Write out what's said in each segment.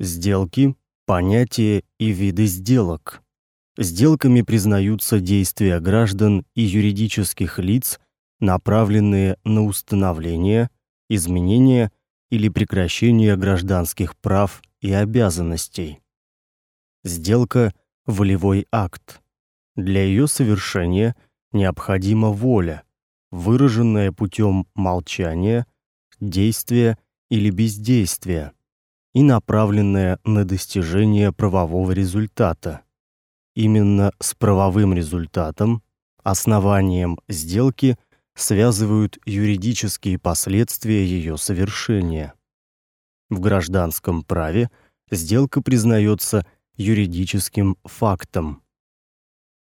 Сделки, понятия и виды сделок. Сделками признаются действия граждан и юридических лиц, направленные на установление, изменение или прекращение гражданских прав и обязанностей. Сделка волевой акт. Для ее совершения необходима воля, выраженная путем молчания, действия или бездействия и направленная на достижение правового результата. Именно с правовым результатом, основанием сделки связывают юридические последствия ее совершения. В гражданском праве сделка признается юридическим фактом.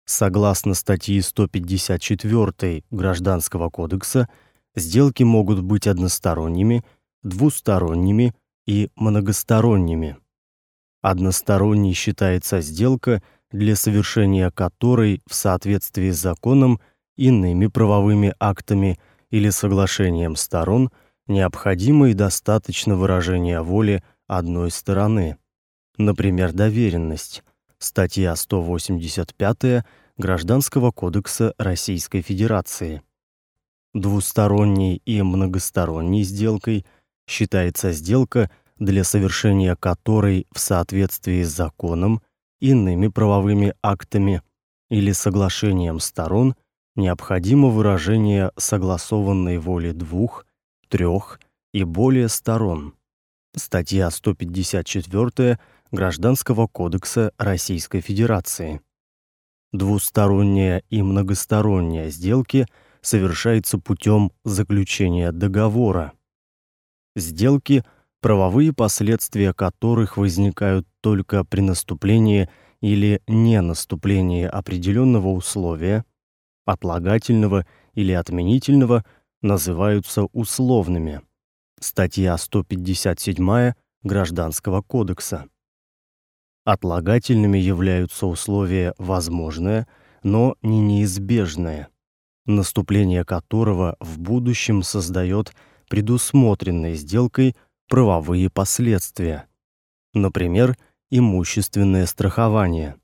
Согласно статье 154 Гражданского кодекса, сделки могут быть односторонними, двусторонними и многосторонними. Односторонней считается сделка, для совершения которой в соответствии с законом, иными правовыми актами или соглашением сторон необходимо и достаточно выражения воли одной стороны. Например, доверенность. Статья 185 Гражданского кодекса Российской Федерации. Двусторонней и многосторонней сделкой считается сделка, для совершения которой в соответствии с законом, иными правовыми актами или соглашением сторон необходимо выражение согласованной воли двух, трех и более сторон. Статья 154 Гражданского кодекса Российской Федерации. Двусторонняя и многосторонняя сделки совершаются путем заключения договора. Сделки, правовые последствия которых возникают только при наступлении или не наступлении определенного условия, отлагательного или отменительного, называются условными. Статья 157 Гражданского кодекса. Отлагательными являются условия возможное, но не неизбежное, наступление которого в будущем создает предусмотренные сделкой правовые последствия. Например, имущественное страхование.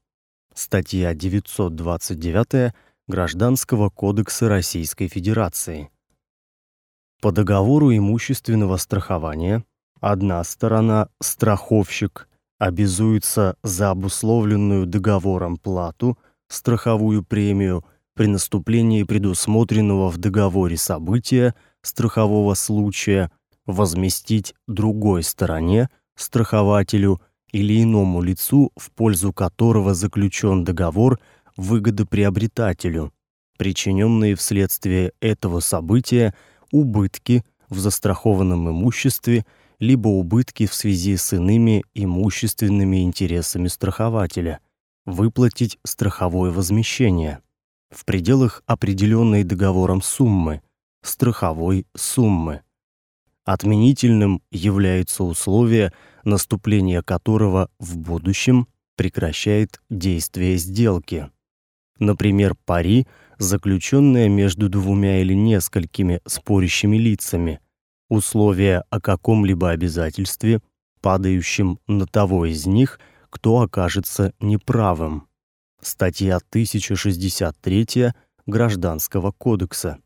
Статья 929 Гражданского кодекса Российской Федерации. По договору имущественного страхования одна сторона страховщик обязуется за обусловленную договором плату, страховую премию при наступлении предусмотренного в договоре события, страхового случая, возместить другой стороне, страхователю или иному лицу, в пользу которого заключен договор, выгодоприобретателю, причиненные вследствие этого события убытки в застрахованном имуществе либо убытки в связи с иными имущественными интересами страхователя, выплатить страховое возмещение. В пределах определенной договором суммы, страховой суммы. Отменительным является условие, наступление которого в будущем прекращает действие сделки. Например, пари, заключенное между двумя или несколькими спорящими лицами, условия о каком-либо обязательстве, падающем на того из них, кто окажется неправым. Статья 1063 Гражданского кодекса.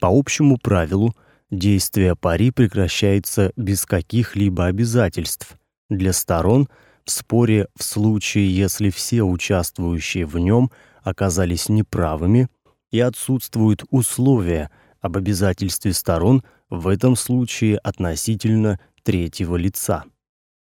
По общему правилу, действие пари прекращается без каких-либо обязательств для сторон в споре в случае, если все участвующие в нем оказались неправыми и отсутствуют условия об обязательстве сторон в этом случае относительно третьего лица.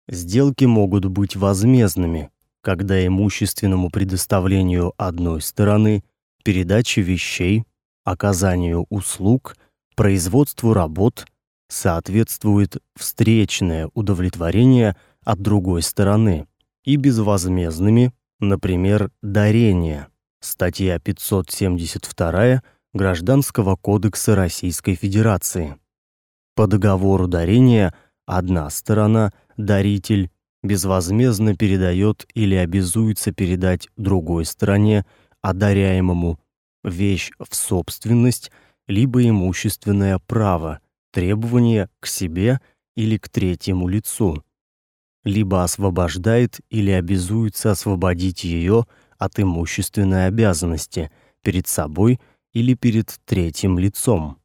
Сделки могут быть возмездными, когда имущественному предоставлению одной стороны, передаче вещей, оказанию услуг, производству работ соответствует встречное удовлетворение от другой стороны, и безвозмездными, например, дарение. Статья 572 Гражданского кодекса Российской Федерации. По договору дарения одна сторона, даритель, безвозмездно передает или обязуется передать другой стороне, одаряемому, вещь в собственность либо имущественное право, требование к себе или к третьему лицу. либо освобождает или обязуется освободить ее от имущественной обязанности перед собой или перед третьим лицом.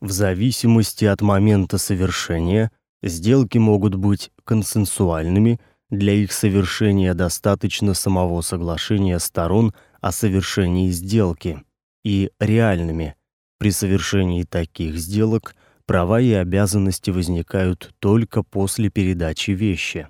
В зависимости от момента совершения сделки могут быть консенсуальными, для их совершения достаточно самого соглашения сторон о совершении сделки, и реальными. При совершении таких сделок права и обязанности возникают только после передачи вещи.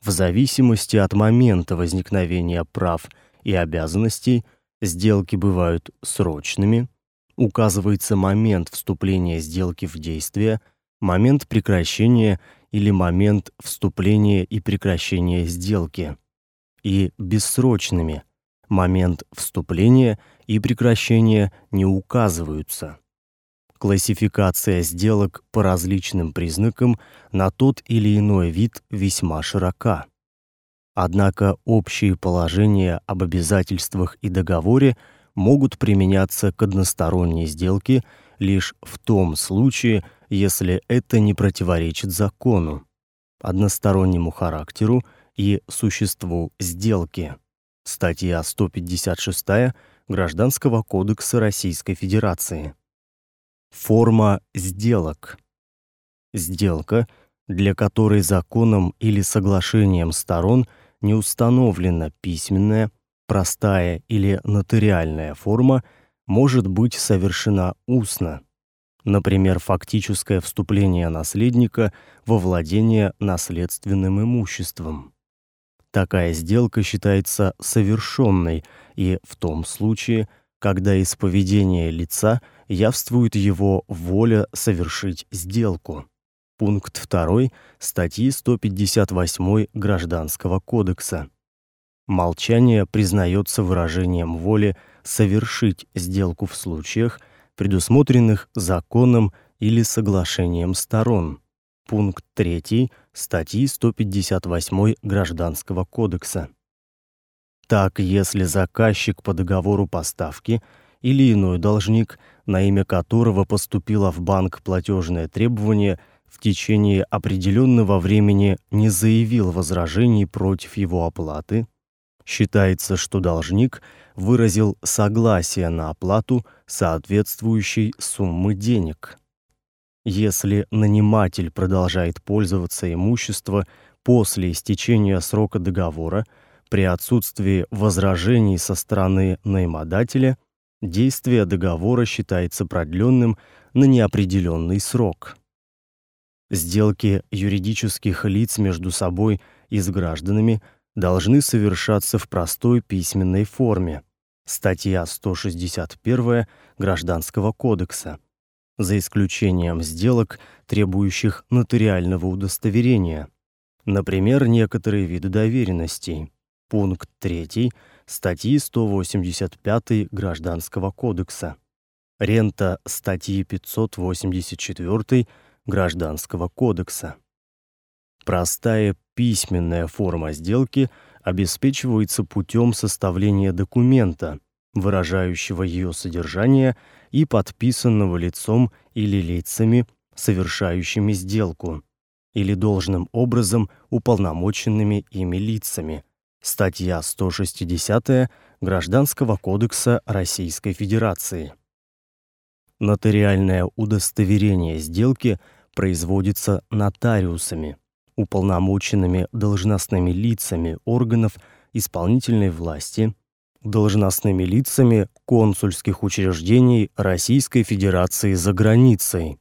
В зависимости от момента возникновения прав и обязанностей сделки бывают срочными, указывается момент вступления сделки в действие, момент прекращения или момент вступления и прекращения сделки, и бессрочными. Момент вступления и прекращения не указываются. Классификация сделок по различным признакам на тот или иной вид весьма широка. Однако общие положения об обязательствах и договоре могут применяться к односторонней сделке лишь в том случае, если это не противоречит закону, одностороннему характеру и существу сделки. Статья 156 Гражданского кодекса Российской Федерации. Форма сделок. Сделка, для которой законом или соглашением сторон не установлена письменная, простая или нотариальная форма, может быть совершена устно. Например, фактическое вступление наследника во владение наследственным имуществом. Такая сделка считается совершенной и в том случае, когда из поведения лица явствует его воля совершить сделку. Пункт 2 статьи 158 Гражданского кодекса. Молчание признается выражением воли совершить сделку в случаях, предусмотренных законом или соглашением сторон. Пункт 3 статьи 158 Гражданского кодекса. Так, если заказчик по договору поставки или иной должник, на имя которого поступило в банк платежное требование, в течение определенного времени не заявил возражений против его оплаты, считается, что должник выразил согласие на оплату соответствующей суммы денег. Если наниматель продолжает пользоваться имуществом после истечения срока договора, при отсутствии возражений со стороны наимодателя, действие договора считается продлённым на неопределённый срок. Сделки юридических лиц между собой и с гражданами должны совершаться в простой письменной форме. Статья 161 Гражданского кодекса за исключением сделок, требующих нотариального удостоверения. Например, некоторые виды доверенностей. Пункт 3 статьи 185 Гражданского кодекса. Рента статьи 584 Гражданского кодекса. Простая письменная форма сделки обеспечивается путем составления документа, выражающего ее содержание и подписанного лицом или лицами, совершающими сделку, или должным образом уполномоченными ими лицами. Статья 160 Гражданского кодекса Российской Федерации. Нотариальное удостоверение сделки производится нотариусами, уполномоченными должностными лицами органов исполнительной власти должностными лицами консульских учреждений Российской Федерации за границей.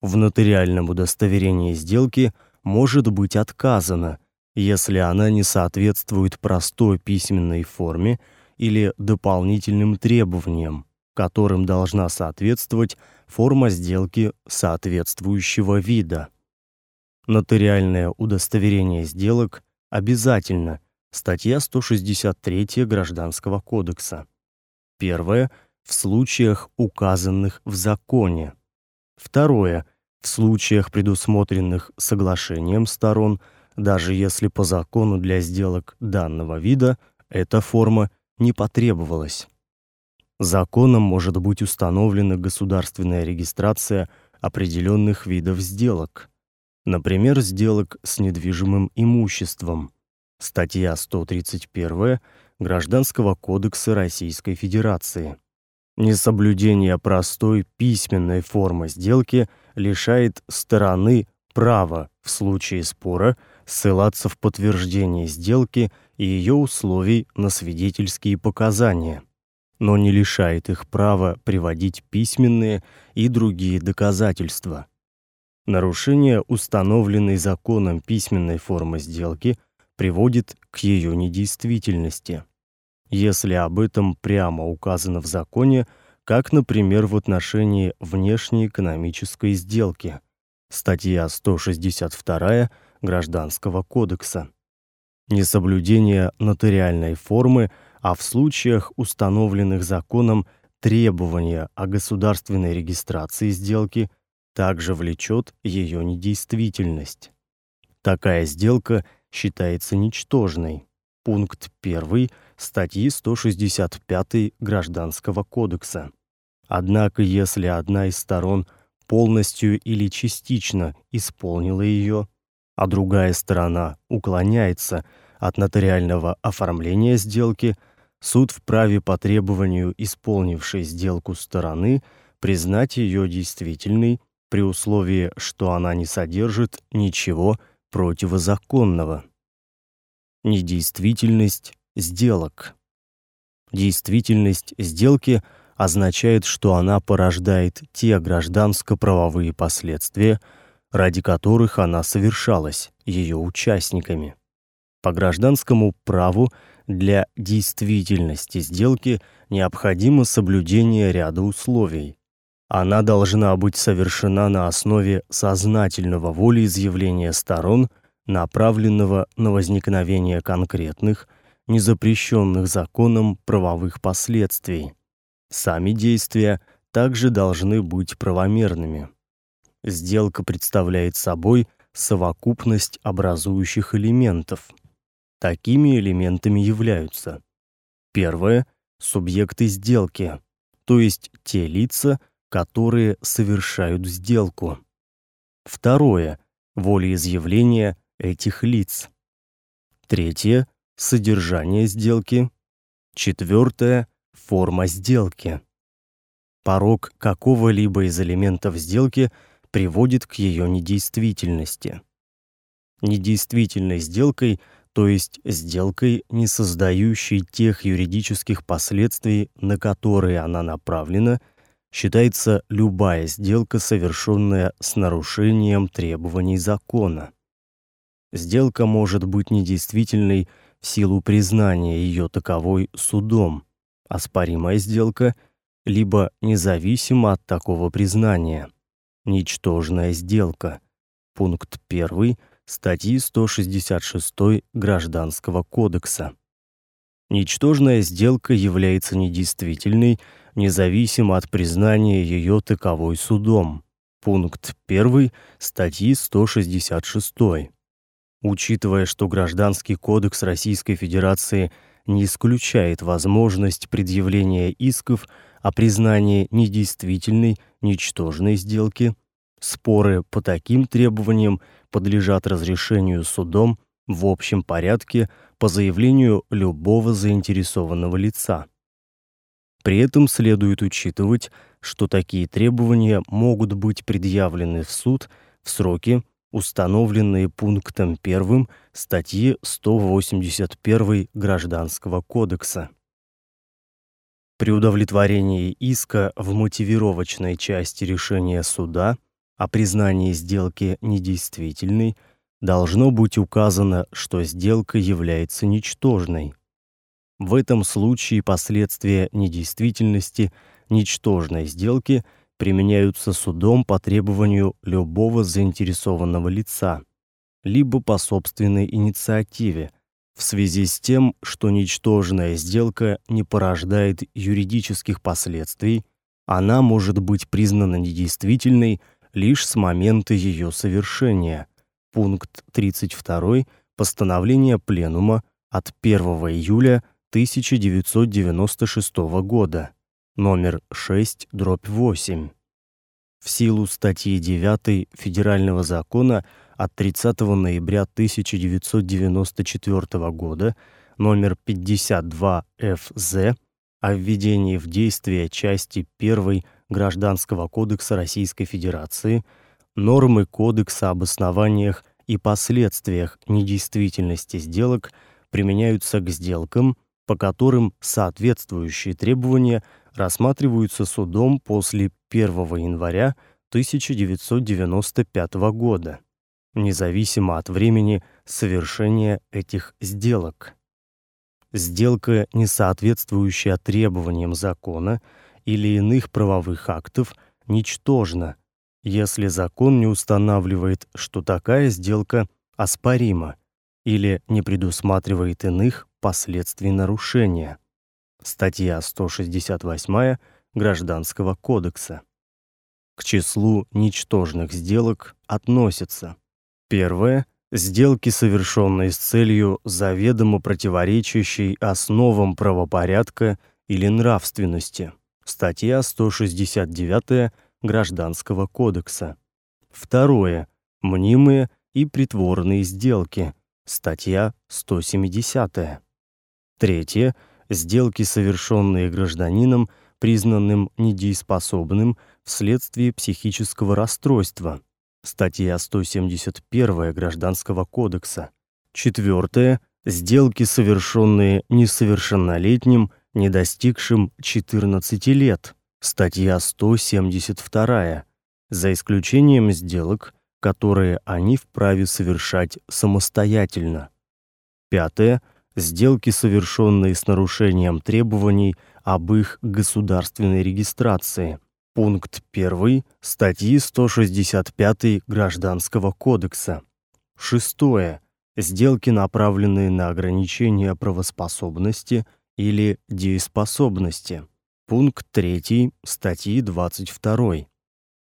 В нотариальном удостоверении сделки может быть отказано, если она не соответствует простой письменной форме или дополнительным требованиям, которым должна соответствовать форма сделки соответствующего вида. Нотариальное удостоверение сделок обязательно Статья 163 Гражданского кодекса. Первое в случаях, указанных в законе. Второе в случаях, предусмотренных соглашением сторон, даже если по закону для сделок данного вида эта форма не потребовалась. Законом может быть установлена государственная регистрация определенных видов сделок. Например, сделок с недвижимым имуществом. Статья 131 Гражданского кодекса Российской Федерации. Несоблюдение простой письменной формы сделки лишает стороны права в случае спора ссылаться в подтверждение сделки и ее условий на свидетельские показания, но не лишает их права приводить письменные и другие доказательства. Нарушение установленной законом письменной формы сделки приводит к ее недействительности. Если об этом прямо указано в законе, как, например, в отношении внешнеэкономической сделки. Статья 162 Гражданского кодекса. Несоблюдение нотариальной формы, а в случаях, установленных законом, требования о государственной регистрации сделки также влечет ее недействительность. Такая сделка считается ничтожной. Пункт 1 статьи 165 Гражданского кодекса. Однако, если одна из сторон полностью или частично исполнила ее, а другая сторона уклоняется от нотариального оформления сделки, суд вправе по требованию исполнившей сделку стороны признать ее действительной при условии, что она не содержит ничего противозаконного. Недействительность сделок. Действительность сделки означает, что она порождает те гражданско-правовые последствия, ради которых она совершалась ее участниками. По гражданскому праву для действительности сделки необходимо соблюдение ряда условий. Она должна быть совершена на основе сознательного волеизъявления сторон, направленного на возникновение конкретных, незапрещенных законом правовых последствий. Сами действия также должны быть правомерными. Сделка представляет собой совокупность образующих элементов. Такими элементами являются: первое субъекты сделки, то есть те лица, которые совершают сделку. Второе волеизъявление этих лиц. Третье содержание сделки. Четвертое форма сделки. Порог какого-либо из элементов сделки приводит к ее недействительности. Недействительной сделкой, то есть сделкой, не создающей тех юридических последствий, на которые она направлена, считается любая сделка, совершенная с нарушением требований закона. Сделка может быть недействительной в силу признания ее таковой судом, оспоримая сделка, либо независимо от такого признания. Ничтожная сделка. Пункт 1 статьи 166 Гражданского кодекса. Ничтожная сделка является недействительной независимо от признания ее таковой судом. Пункт 1 статьи 166. Учитывая, что Гражданский кодекс Российской Федерации не исключает возможность предъявления исков о признании недействительной ничтожной сделки, споры по таким требованиям подлежат разрешению судом в общем порядке по заявлению любого заинтересованного лица. При этом следует учитывать, что такие требования могут быть предъявлены в суд в сроки, установленные пунктом 1 статьи 181 Гражданского кодекса. При удовлетворении иска в мотивировочной части решения суда о признании сделки недействительной должно быть указано, что сделка является ничтожной. В этом случае последствия недействительности ничтожной сделки применяются судом по требованию любого заинтересованного лица, либо по собственной инициативе, в связи с тем, что ничтожная сделка не порождает юридических последствий, она может быть признана недействительной лишь с момента ее совершения. Пункт 32 постановления пленума от 1 июля 1996 года номер 6/8. В силу статьи 9 Федерального закона от 30 ноября 1994 года номер 52 ФЗ о введении в действие части 1 Гражданского кодекса Российской Федерации, нормы кодекса об основаниях и последствиях недействительности сделок применяются к сделкам, по которым соответствующие требования рассматриваются судом после 1 января 1995 года, независимо от времени совершения этих сделок. Сделка, не соответствующая требованиям закона или иных правовых актов, ничтожна, если закон не устанавливает, что такая сделка оспорима или не предусматривает иных последствий нарушения. Статья 168 Гражданского кодекса. К числу ничтожных сделок относятся: первое сделки, совершенные с целью заведомо противоречащей основам правопорядка или нравственности. Статья 169 Гражданского кодекса. Второе мнимые и притворные сделки. Статья 170. Третье сделки, совершенные гражданином, признанным недееспособным вследствие психического расстройства. Статья 171 Гражданского кодекса. Четвертое сделки, совершенные несовершеннолетним, не достигшим 14 лет. Статья 172. За исключением сделок, которые они вправе совершать самостоятельно. Пятое сделки, совершенные с нарушением требований об их государственной регистрации. Пункт 1 статьи 165 Гражданского кодекса. Шестое. Сделки, направленные на ограничение правоспособности или дееспособности. Пункт 3 статьи 22.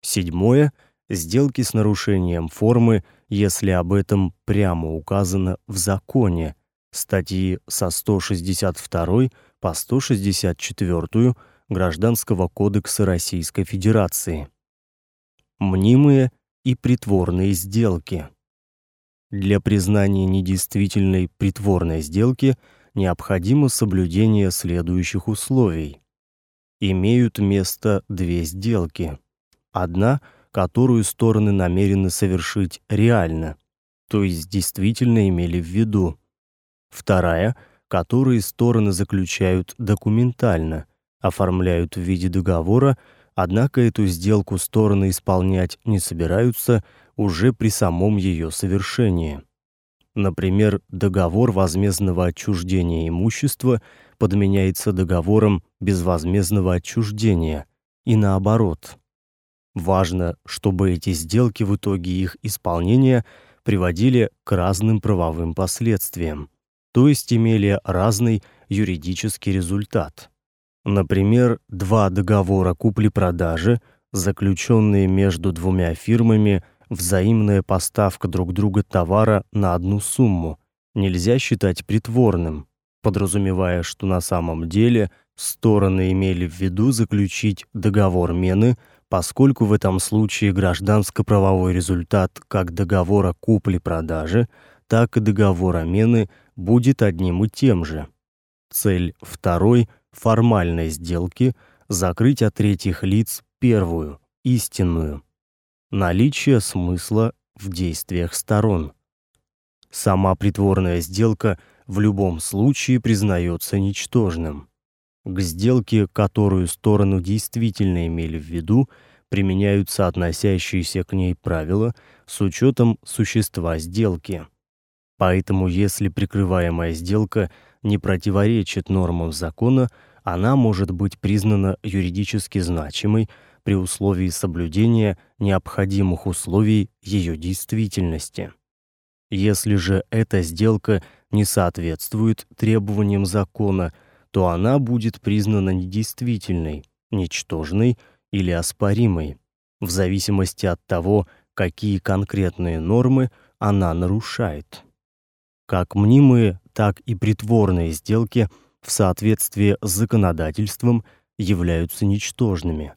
Седьмое. Сделки с нарушением формы, если об этом прямо указано в законе, статьи со 162 по 164 Гражданского кодекса Российской Федерации. Мнимые и притворные сделки. Для признания недействительной притворной сделки необходимо соблюдение следующих условий. Имеют место две сделки. Одна, которую стороны намерены совершить реально, то есть действительно имели в виду, Вторая, которые стороны заключают документально, оформляют в виде договора, однако эту сделку стороны исполнять не собираются уже при самом ее совершении. Например, договор возмездного отчуждения имущества подменяется договором безвозмездного отчуждения и наоборот. Важно, чтобы эти сделки в итоге их исполнения приводили к разным правовым последствиям то есть имели разный юридический результат. Например, два договора купли-продажи, заключенные между двумя фирмами, взаимная поставка друг друга товара на одну сумму, нельзя считать притворным, подразумевая, что на самом деле стороны имели в виду заключить договор мены, поскольку в этом случае гражданско-правовой результат как договора купли-продажи, так и договора мены будет одним и тем же. Цель второй формальной сделки закрыть от третьих лиц первую, истинную. Наличие смысла в действиях сторон. Сама притворная сделка в любом случае признается ничтожным. К сделке, которую сторону действительно имели в виду, применяются относящиеся к ней правила с учетом существа сделки. Поэтому, если прикрываемая сделка не противоречит нормам закона, она может быть признана юридически значимой при условии соблюдения необходимых условий ее действительности. Если же эта сделка не соответствует требованиям закона, то она будет признана недействительной, ничтожной или оспоримой, в зависимости от того, какие конкретные нормы она нарушает. Как мнимые, так и притворные сделки в соответствии с законодательством являются ничтожными.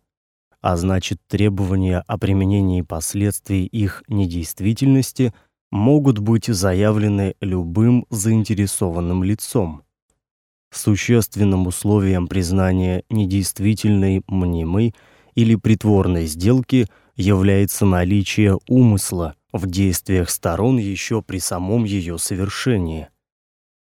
а значит требования о применении последствий их недействительности могут быть заявлены любым заинтересованным лицом. Существенным условием признания недействительной мнимой или притворной сделки является наличие умысла в действиях сторон еще при самом ее совершении.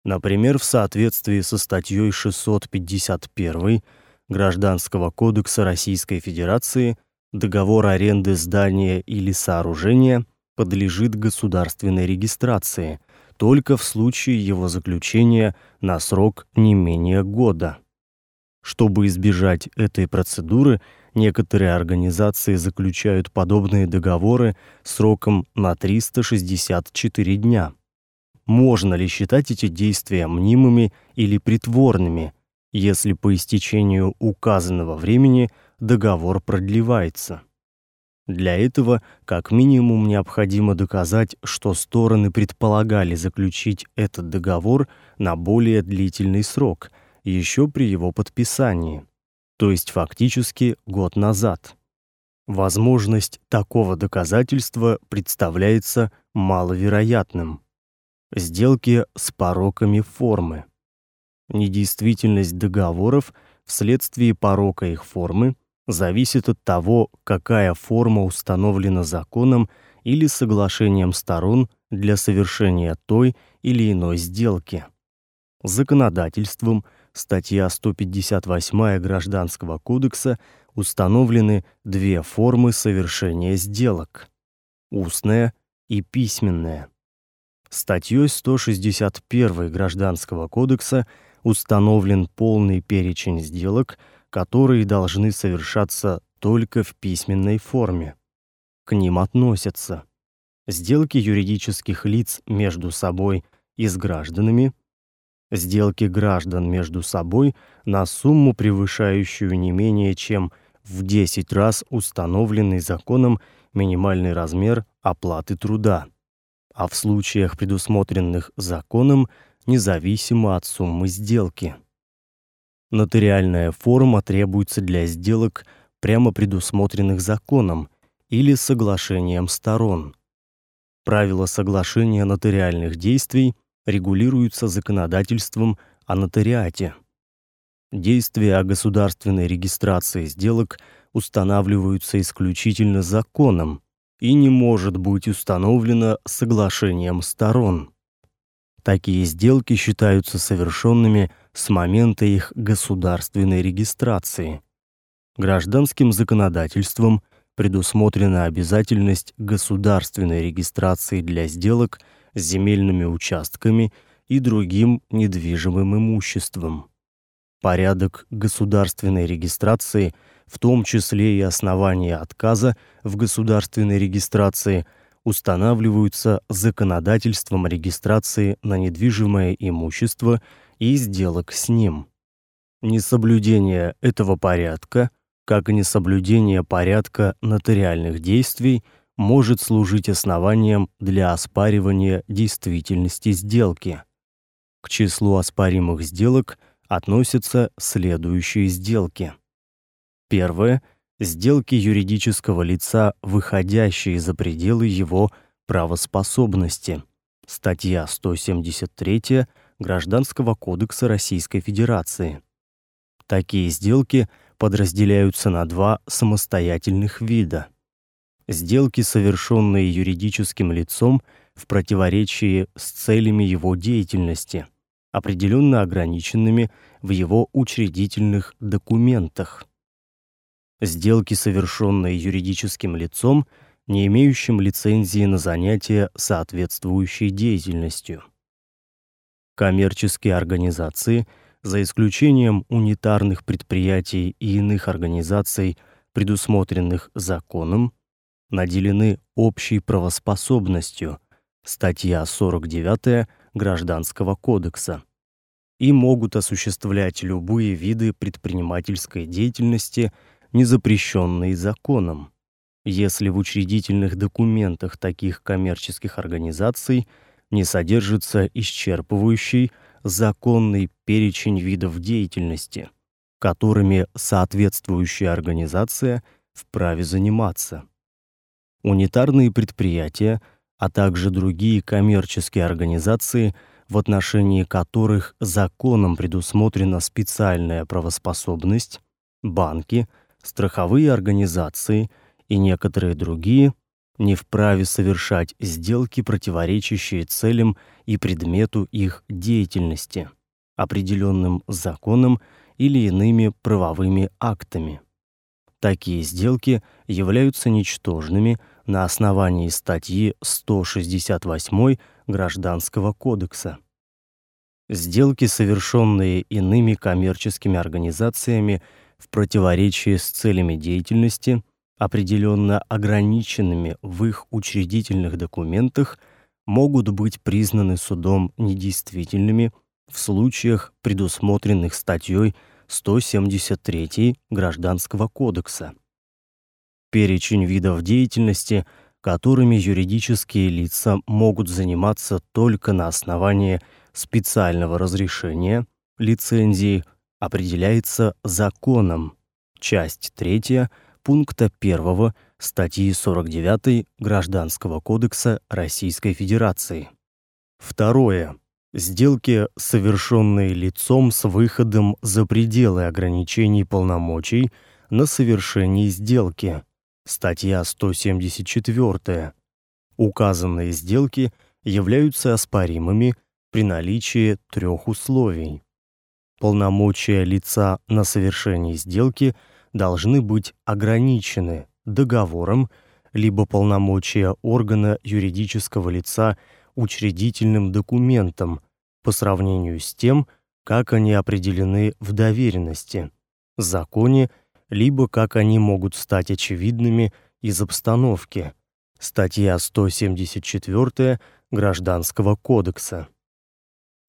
Например, в соответствии со статьей 651 Гражданского кодекса Российской Федерации договор аренды здания или сооружения подлежит государственной регистрации только в случае его заключения на срок не менее года. Чтобы избежать этой процедуры, некоторые организации заключают подобные договоры сроком на 364 дня. Можно ли считать эти действия мнимыми или притворными, если по истечению указанного времени договор продлевается? Для этого как минимум необходимо доказать, что стороны предполагали заключить этот договор на более длительный срок, еще при его подписании, то есть фактически год назад. Возможность такого доказательства представляется маловероятным сделки с пороками формы. Недействительность договоров вследствие порока их формы зависит от того, какая форма установлена законом или соглашением сторон для совершения той или иной сделки. Законодательством статья 158 Гражданского кодекса установлены две формы совершения сделок: устная и письменная. Статьей 161 Гражданского кодекса установлен полный перечень сделок, которые должны совершаться только в письменной форме. К ним относятся сделки юридических лиц между собой и с гражданами, сделки граждан между собой на сумму, превышающую не менее чем в 10 раз установленный законом минимальный размер оплаты труда а в случаях, предусмотренных законом, независимо от суммы сделки. Нотариальная форма требуется для сделок, прямо предусмотренных законом или соглашением сторон. Правила соглашения нотариальных действий регулируются законодательством о нотариате. Действия о государственной регистрации сделок устанавливаются исключительно законом, и не может быть установлено соглашением сторон. Такие сделки считаются совершенными с момента их государственной регистрации. Гражданским законодательством предусмотрена обязательность государственной регистрации для сделок с земельными участками и другим недвижимым имуществом. Порядок государственной регистрации – в том числе и основания отказа в государственной регистрации, устанавливаются законодательством регистрации на недвижимое имущество и сделок с ним. Несоблюдение этого порядка, как и несоблюдение порядка нотариальных действий, может служить основанием для оспаривания действительности сделки. К числу оспаримых сделок относятся следующие сделки: Первое сделки юридического лица, выходящие за пределы его правоспособности. Статья 173 Гражданского кодекса Российской Федерации. Такие сделки подразделяются на два самостоятельных вида. Сделки, совершенные юридическим лицом в противоречии с целями его деятельности, определенно ограниченными в его учредительных документах сделки, совершенные юридическим лицом, не имеющим лицензии на занятие соответствующей деятельностью. Коммерческие организации, за исключением унитарных предприятий и иных организаций, предусмотренных законом, наделены общей правоспособностью. Статья 49 Гражданского кодекса и могут осуществлять любые виды предпринимательской деятельности не запрещенные законом. Если в учредительных документах таких коммерческих организаций не содержится исчерпывающий законный перечень видов деятельности, которыми соответствующая организация вправе заниматься. Унитарные предприятия, а также другие коммерческие организации, в отношении которых законом предусмотрена специальная правоспособность, банки, страховые организации и некоторые другие не вправе совершать сделки, противоречащие целям и предмету их деятельности, определенным законом или иными правовыми актами. Такие сделки являются ничтожными на основании статьи 168 Гражданского кодекса. Сделки, совершенные иными коммерческими организациями в противоречии с целями деятельности, определенно ограниченными в их учредительных документах, могут быть признаны судом недействительными в случаях, предусмотренных статьей 173 Гражданского кодекса. Перечень видов деятельности, которыми юридические лица могут заниматься только на основании специального разрешения, лицензии, определяется законом. Часть 3 пункта 1 статьи 49 Гражданского кодекса Российской Федерации. Второе. Сделки, совершенные лицом с выходом за пределы ограничений полномочий на совершение сделки. Статья 174. Указанные сделки являются оспоримыми при наличии трех условий. Полномочия лица на совершение сделки должны быть ограничены договором либо полномочия органа юридического лица учредительным документом по сравнению с тем, как они определены в доверенности, законе, либо как они могут стать очевидными из обстановки. Статья 174 Гражданского кодекса.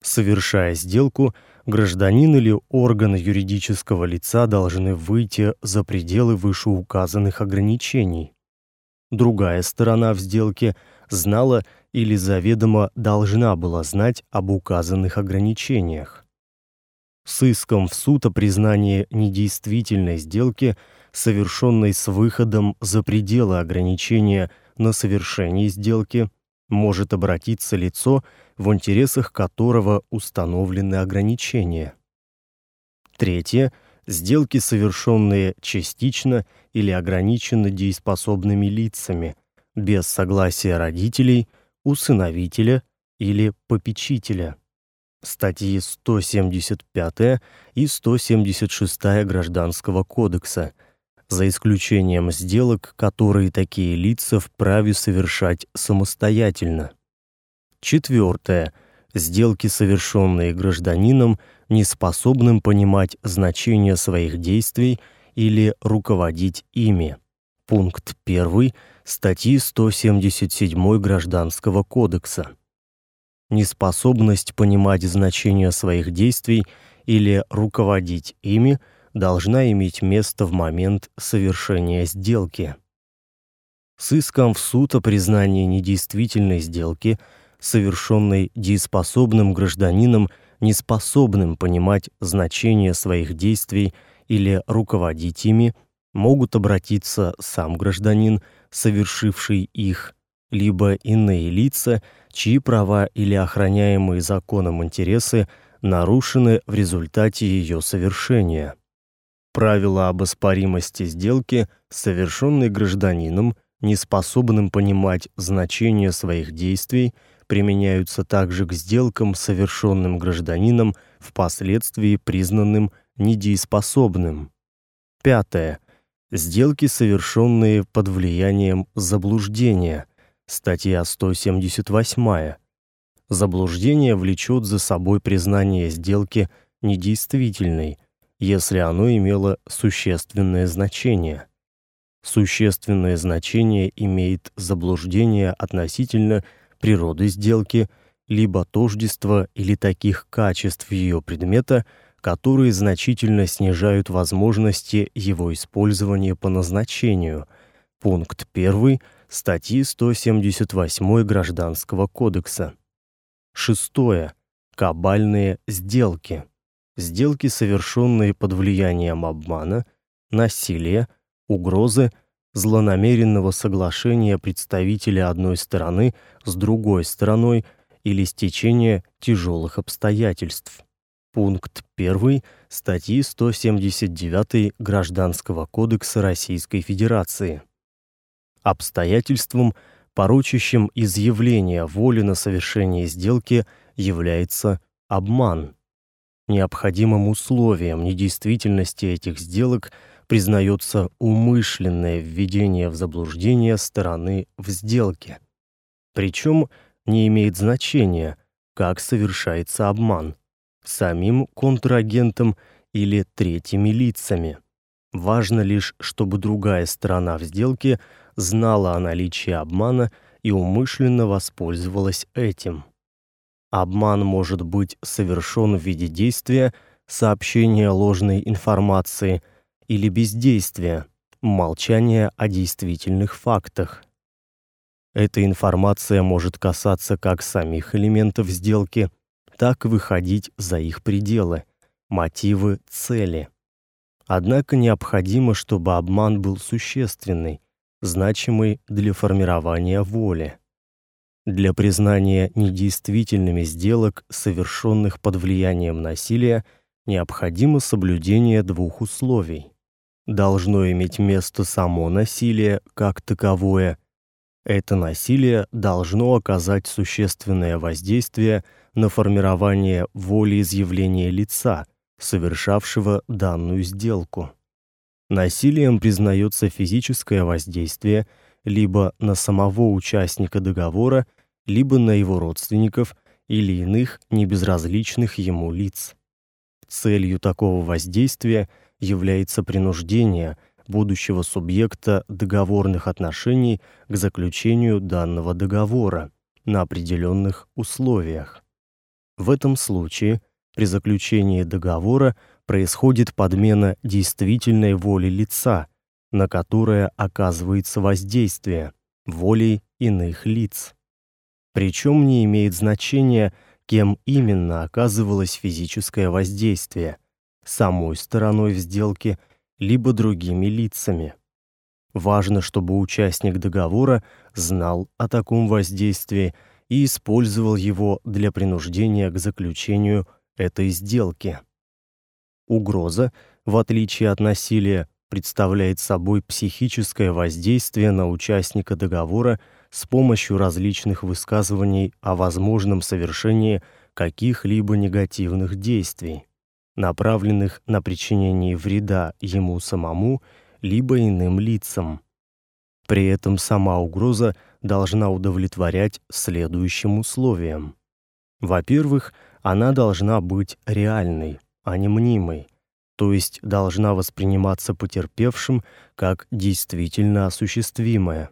Совершая сделку, гражданин или орган юридического лица должны выйти за пределы вышеуказанных ограничений. Другая сторона в сделке знала или заведомо должна была знать об указанных ограничениях. С иском в суд о признании недействительной сделки, совершенной с выходом за пределы ограничения на совершение сделки, может обратиться лицо, в интересах которого установлены ограничения. Третье сделки, совершенные частично или ограниченно дееспособными лицами без согласия родителей, усыновителя или попечителя. Статьи 175 и 176 Гражданского кодекса, за исключением сделок, которые такие лица вправе совершать самостоятельно. Четвертое. Сделки, совершенные гражданином, неспособным понимать значение своих действий или руководить ими. Пункт 1 статьи 177 Гражданского кодекса. Неспособность понимать значение своих действий или руководить ими должна иметь место в момент совершения сделки. С иском в суд о признании недействительной сделки, совершенной дееспособным гражданином неспособным понимать значение своих действий или руководить ими, могут обратиться сам гражданин, совершивший их, либо иные лица, чьи права или охраняемые законом интересы нарушены в результате ее совершения. Правила об оспоримости сделки, совершенной гражданином, неспособным понимать значение своих действий, применяются также к сделкам, совершенным гражданином, впоследствии признанным недееспособным. Пятое. Сделки, совершенные под влиянием заблуждения. Статья 178. Заблуждение влечет за собой признание сделки недействительной, если оно имело существенное значение. Существенное значение имеет заблуждение относительно природы сделки, либо тождества или таких качеств ее предмета, которые значительно снижают возможности его использования по назначению. Пункт 1 статьи 178 Гражданского кодекса. Шестое. Кабальные сделки. Сделки, совершенные под влиянием обмана, насилия, угрозы, злонамеренного соглашения представителя одной стороны с другой стороной или стечения тяжелых обстоятельств. Пункт 1 статьи 179 Гражданского кодекса Российской Федерации. Обстоятельством, порочащим изъявление воли на совершение сделки, является обман. Необходимым условием недействительности этих сделок признается умышленное введение в заблуждение стороны в сделке. Причем не имеет значения, как совершается обман самим контрагентом или третьими лицами. Важно лишь, чтобы другая сторона в сделке знала о наличии обмана и умышленно воспользовалась этим. Обман может быть совершен в виде действия сообщения ложной информации или бездействия, молчания о действительных фактах. Эта информация может касаться как самих элементов сделки, так выходить за их пределы, мотивы, цели. Однако необходимо, чтобы обман был существенный, значимый для формирования воли. Для признания недействительными сделок, совершенных под влиянием насилия, необходимо соблюдение двух условий. Должно иметь место само насилие как таковое. Это насилие должно оказать существенное воздействие на формирование волеизъявления лица, совершавшего данную сделку. Насилием признается физическое воздействие либо на самого участника договора, либо на его родственников или иных небезразличных ему лиц. Целью такого воздействия является принуждение будущего субъекта договорных отношений к заключению данного договора на определенных условиях. В этом случае при заключении договора происходит подмена действительной воли лица, на которое оказывается воздействие, волей иных лиц. Причем не имеет значения, кем именно оказывалось физическое воздействие: самой стороной в сделке либо другими лицами. Важно, чтобы участник договора знал о таком воздействии и использовал его для принуждения к заключению этой сделки. Угроза, в отличие от насилия, представляет собой психическое воздействие на участника договора с помощью различных высказываний о возможном совершении каких-либо негативных действий, направленных на причинение вреда ему самому либо иным лицам. При этом сама угроза должна удовлетворять следующим условиям. Во-первых, она должна быть реальной, а не мнимой, то есть должна восприниматься потерпевшим как действительно осуществимая.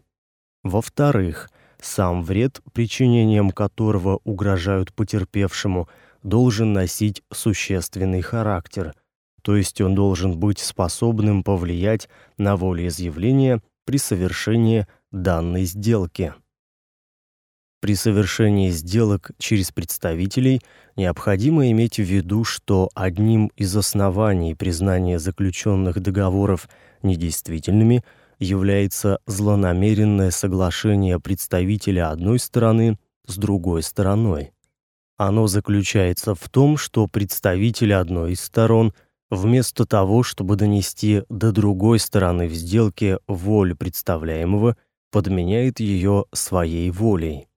Во-вторых, сам вред, причинением которого угрожают потерпевшему, должен носить существенный характер, то есть он должен быть способным повлиять на волеизъявление при совершении данной сделки. При совершении сделок через представителей необходимо иметь в виду, что одним из оснований признания заключенных договоров недействительными является злонамеренное соглашение представителя одной стороны с другой стороной. Оно заключается в том, что представитель одной из сторон вместо того, чтобы донести до другой стороны в сделке волю представляемого, подменяет ее своей волей.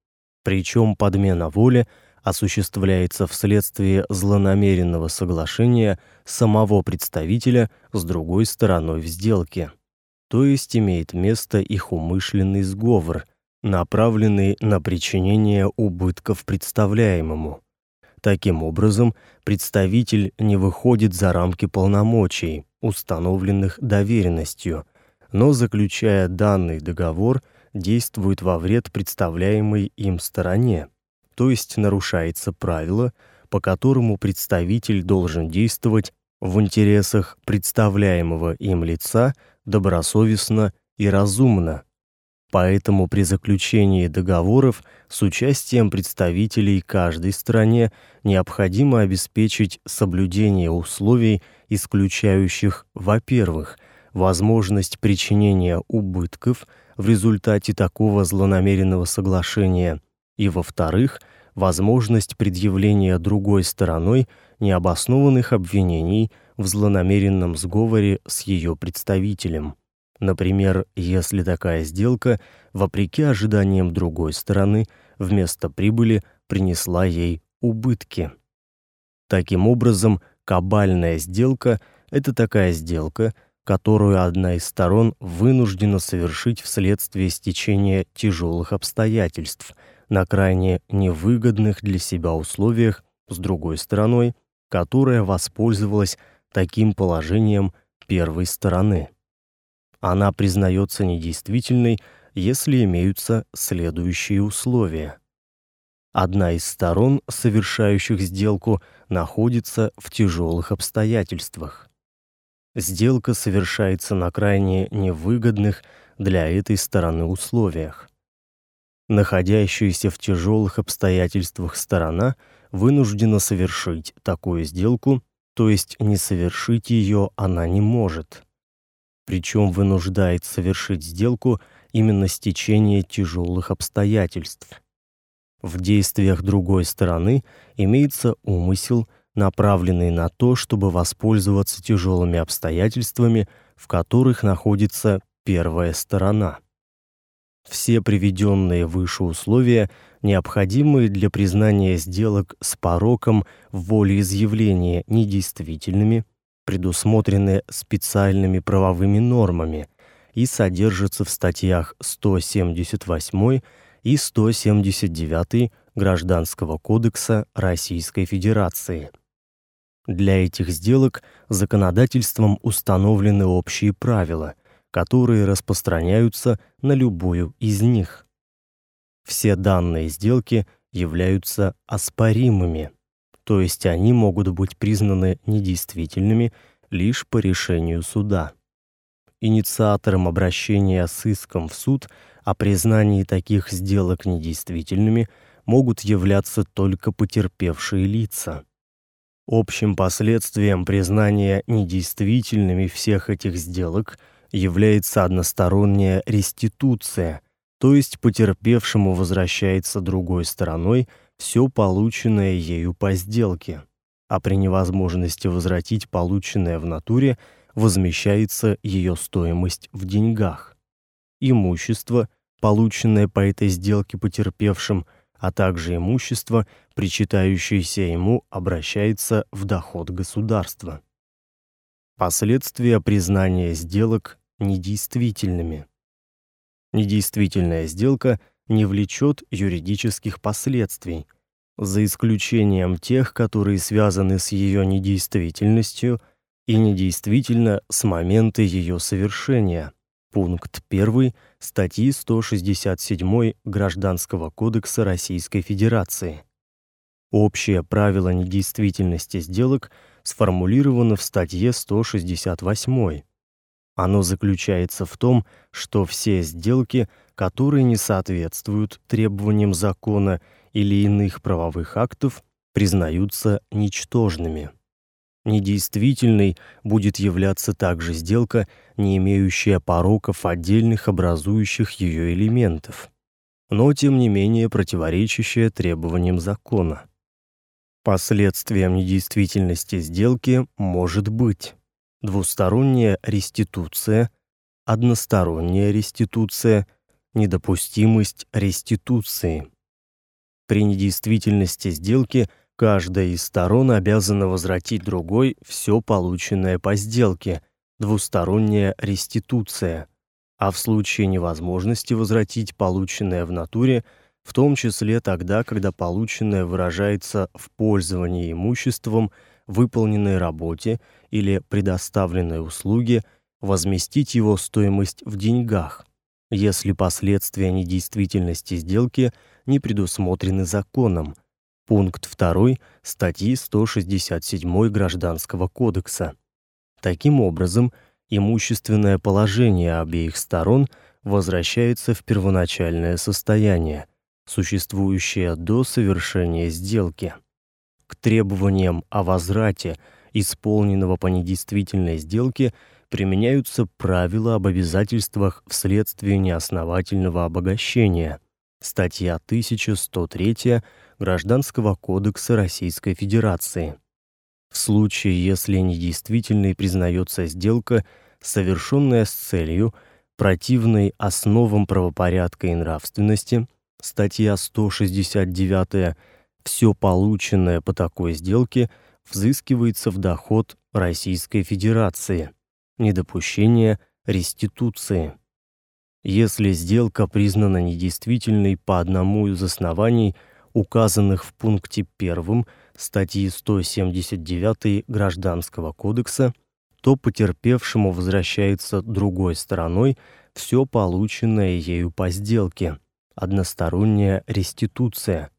Причем подмена воли осуществляется вследствие злонамеренного соглашения самого представителя с другой стороной в сделке. То есть имеет место их умышленный сговор, направленный на причинение убытков представляемому. Таким образом, представитель не выходит за рамки полномочий, установленных доверенностью, но заключая данный договор, действует во вред представляемой им стороне, то есть нарушается правило, по которому представитель должен действовать в интересах представляемого им лица добросовестно и разумно. Поэтому при заключении договоров с участием представителей каждой стране необходимо обеспечить соблюдение условий, исключающих, во-первых, возможность причинения убытков в результате такого злонамеренного соглашения, и во-вторых, возможность предъявления другой стороной необоснованных обвинений в злонамеренном сговоре с ее представителем. Например, если такая сделка, вопреки ожиданиям другой стороны, вместо прибыли принесла ей убытки. Таким образом, кабальная сделка это такая сделка, которую одна из сторон вынуждена совершить вследствие стечения тяжелых обстоятельств на крайне невыгодных для себя условиях с другой стороной, которая воспользовалась таким положением первой стороны. Она признается недействительной, если имеются следующие условия. Одна из сторон, совершающих сделку, находится в тяжелых обстоятельствах. Сделка совершается на крайне невыгодных для этой стороны условиях. Находящаяся в тяжелых обстоятельствах сторона вынуждена совершить такую сделку, то есть не совершить ее она не может. Причем вынуждает совершить сделку именно стечение тяжелых обстоятельств. В действиях другой стороны имеется умысел, направленный на то, чтобы воспользоваться тяжелыми обстоятельствами, в которых находится первая сторона. Все приведенные выше условия необходимые для признания сделок с пороком волеизъявления недействительными, предусмотрены специальными правовыми нормами и содержатся в статьях 178 и 179 Гражданского кодекса Российской Федерации. Для этих сделок законодательством установлены общие правила, которые распространяются на любую из них. Все данные сделки являются оспоримыми, то есть они могут быть признаны недействительными лишь по решению суда. Инициатором обращения с иском в суд о признании таких сделок недействительными могут являться только потерпевшие лица. Общим последствием признания недействительными всех этих сделок является односторонняя реституция, то есть потерпевшему возвращается другой стороной все полученное ею по сделке, а при невозможности возвратить полученное в натуре возмещается ее стоимость в деньгах. Имущество, полученное по этой сделке потерпевшим, а также имущество, причитающееся ему, обращается в доход государства. Последствия признания сделок недействительными. Недействительная сделка не влечет юридических последствий, за исключением тех, которые связаны с ее недействительностью и недействительно с момента ее совершения. Пункт 1 статьи 167 Гражданского кодекса Российской Федерации. Общее правило недействительности сделок сформулировано в статье 168 оно заключается в том, что все сделки, которые не соответствуют требованиям закона или иных правовых актов, признаются ничтожными. Недействительной будет являться также сделка, не имеющая пороков отдельных образующих ее элементов, но тем не менее противоречащая требованиям закона. Последствием недействительности сделки может быть двусторонняя реституция, односторонняя реституция, недопустимость реституции. При недействительности сделки каждая из сторон обязана возвратить другой все полученное по сделке, двусторонняя реституция. А в случае невозможности возвратить полученное в натуре, в том числе тогда, когда полученное выражается в пользовании имуществом, выполненной работе или предоставленной услуге, возместить его стоимость в деньгах, если последствия недействительности сделки не предусмотрены законом. Пункт 2 статьи 167 Гражданского кодекса. Таким образом, имущественное положение обеих сторон возвращается в первоначальное состояние, существующее до совершения сделки к требованиям о возврате исполненного по недействительной сделке применяются правила об обязательствах вследствие неосновательного обогащения. Статья 1103 Гражданского кодекса Российской Федерации. В случае, если недействительной признается сделка, совершенная с целью противной основам правопорядка и нравственности, статья 169, все полученное по такой сделке взыскивается в доход Российской Федерации. Недопущение реституции. Если сделка признана недействительной по одному из оснований, указанных в пункте 1 статьи 179 Гражданского кодекса, то потерпевшему возвращается другой стороной все полученное ею по сделке. Односторонняя реституция.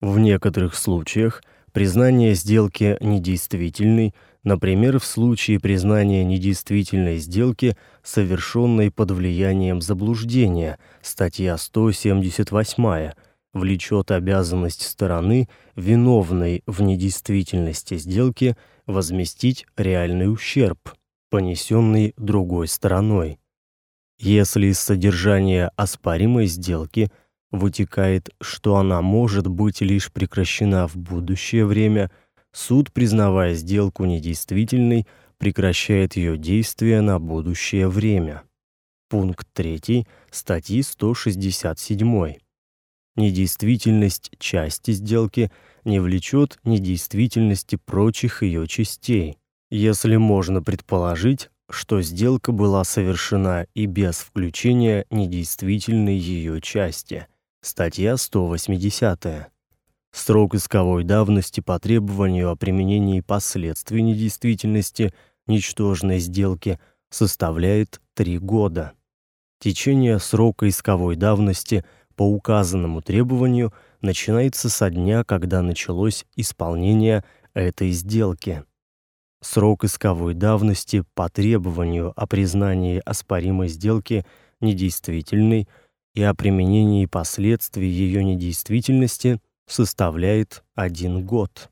В некоторых случаях признание сделки недействительной, например, в случае признания недействительной сделки, совершенной под влиянием заблуждения, статья 178 влечет обязанность стороны, виновной в недействительности сделки, возместить реальный ущерб, понесенный другой стороной. Если из содержания оспоримой сделки вытекает, что она может быть лишь прекращена в будущее время, суд, признавая сделку недействительной, прекращает ее действие на будущее время. Пункт 3 статьи 167 недействительность части сделки не влечет недействительности прочих ее частей, если можно предположить, что сделка была совершена и без включения недействительной ее части. Статья 180. Срок исковой давности по требованию о применении последствий недействительности ничтожной сделки составляет 3 года. Течение срока исковой давности по указанному требованию начинается со дня, когда началось исполнение этой сделки. Срок исковой давности по требованию о признании оспоримой сделки недействительной и о применении последствий ее недействительности составляет один год.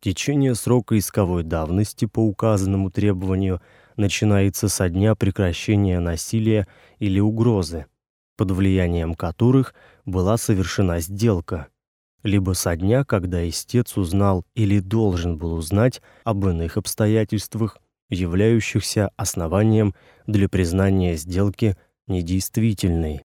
Течение срока исковой давности по указанному требованию начинается со дня прекращения насилия или угрозы, под влиянием которых была совершена сделка, либо со дня, когда истец узнал или должен был узнать об иных обстоятельствах, являющихся основанием для признания сделки недействительной.